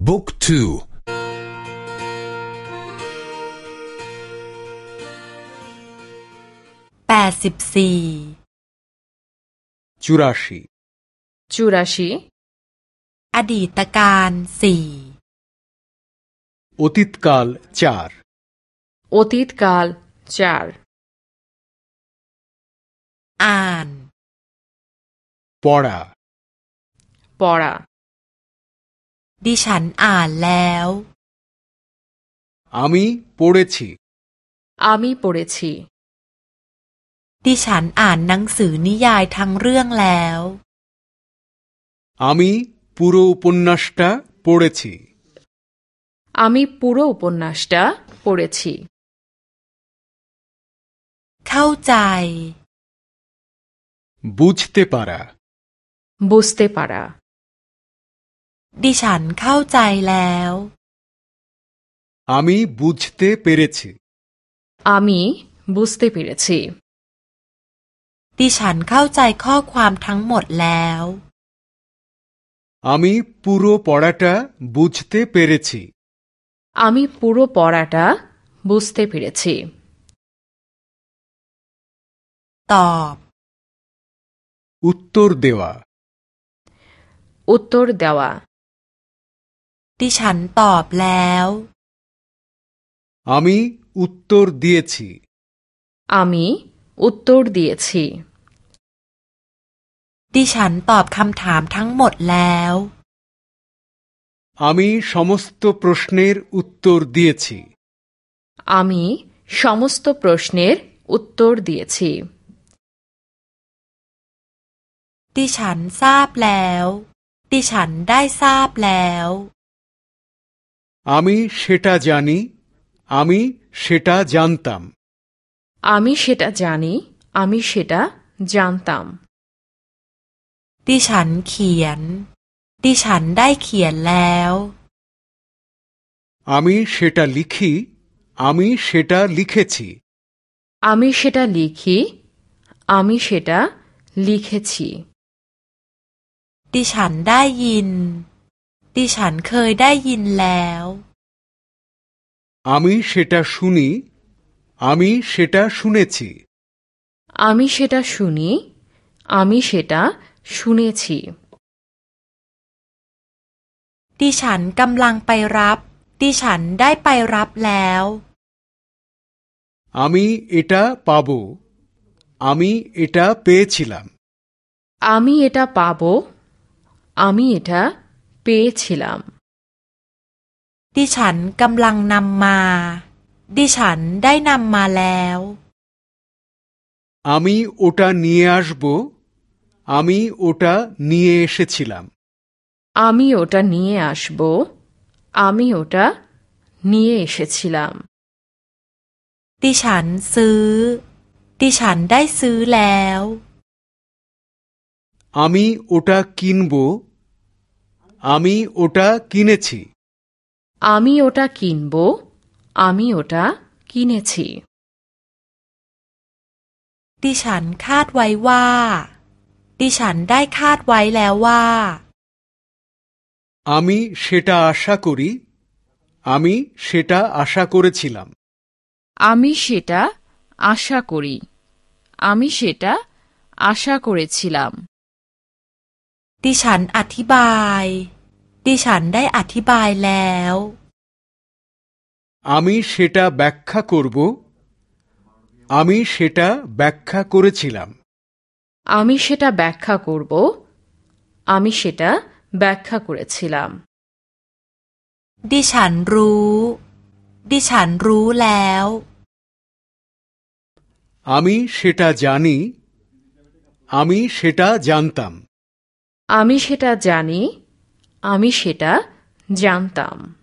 بوك تو باسب سي چوراشي چوراشي أديت كان سي أتيت كال چار أتيت كال چار آن পড়া পড়া ดิฉันอ่านแล้ว আমি পড়েছি আমি পড়েছি ดิฉันอ่านหนังสือนิยายทั้งเรื่องแล้ว আমি পুরো উপন্যাসটা পড়েছি আমি পুরো উপন্যাসটা পড়েছি เข้าใจ বুঝতে পারা বুঝতে পারা ดิฉันเข้าใจแล้ว আমি বুঝতে পেরেছি আমি বুঝতে পেরেছি ดิฉันเข้าใจข้อความทั้งหมดแล้ว আমি পুরো পড়াটা বুঝতে পেরেছি আমি পুরো পড়াটা বুঝতে পেরেছি ตอบ উত্তর দেওয়া উত্তর দেওয়া ดิฉันตอบแล้ว আমি উত্তর দিয়েছি আমি উত্তর দিয়েছি ดิฉันตอบคำถามทั้งหมดแล้ว আমি সমস্ত প্রশ্নের উত্তর দিয়েছি আমি সমস্ত প্রশ্নের উত্তর দিয়েছি ดิฉันทราบแล้ว ดิฉันได้ทราบแล้ว আমি সেটা জানি আমি সেটা জানতাম আমি সেটা জানি আমি সেটা জানতাম ดิฉันเขียน ดิฉันได้เขียนแล้ว আমি সেটা লিখি আমি সেটা লিখেছি আমি সেটা লিখি আমি সেটা লিখেছি ดิฉันได้ยิน ดิฉันเคยได้ยินแล้ว আমি সেটা শুনি আমি সেটা শুনেছি আমি সেটা শুনি আমি সেটা শুনেছি ดิฉันกำลังไปรับ ดิฉันได้ไปรับแล้ว আমি এটা পাবো আমি এটা পেয়েছিলাম আমি এটা পাবো আমি এটা পেয়েছিলাম ดิฉันกำลังนำมา ดิฉันได้นำมาแล้ว আমি ওটা নিয়ে আসব আমি ওটা নিয়ে এসেছিলাম আমি ওটা নিয়ে আসব আমি ওটা নিয়ে এসেছিলাম ดิฉันซื้อ ดิฉันได้ซื้อแล้ว আমি ওটা কিনব আমি ওটা কিনেছি আমি ওটা কিনব আমি ওটা কিনেছি ดิฉันคาดไว้ว่า ดิฉันได้คาดไว้แล้วว่า আমি সেটা আশা করি আমি সেটা আশা করেছিলাম আমি সেটা আশা করি আমি সেটা আশা করেছিলাম ดิฉันอธิบาย ดิฉันได้อธิบายแล้ว আমি সেটা ব্যাখ্যা করব আমি সেটা ব্যাখ্যা করেছিলাম আমি সেটা ব্যাখ্যা করব আমি সেটা ব্যাখ্যা করেছিলাম ดิฉันรู้ ดิฉันรู้แล้ว আমি সেটা জানি আমি সেটা জানতাম আমি সেটা জানি আমি সেটা জানতাম।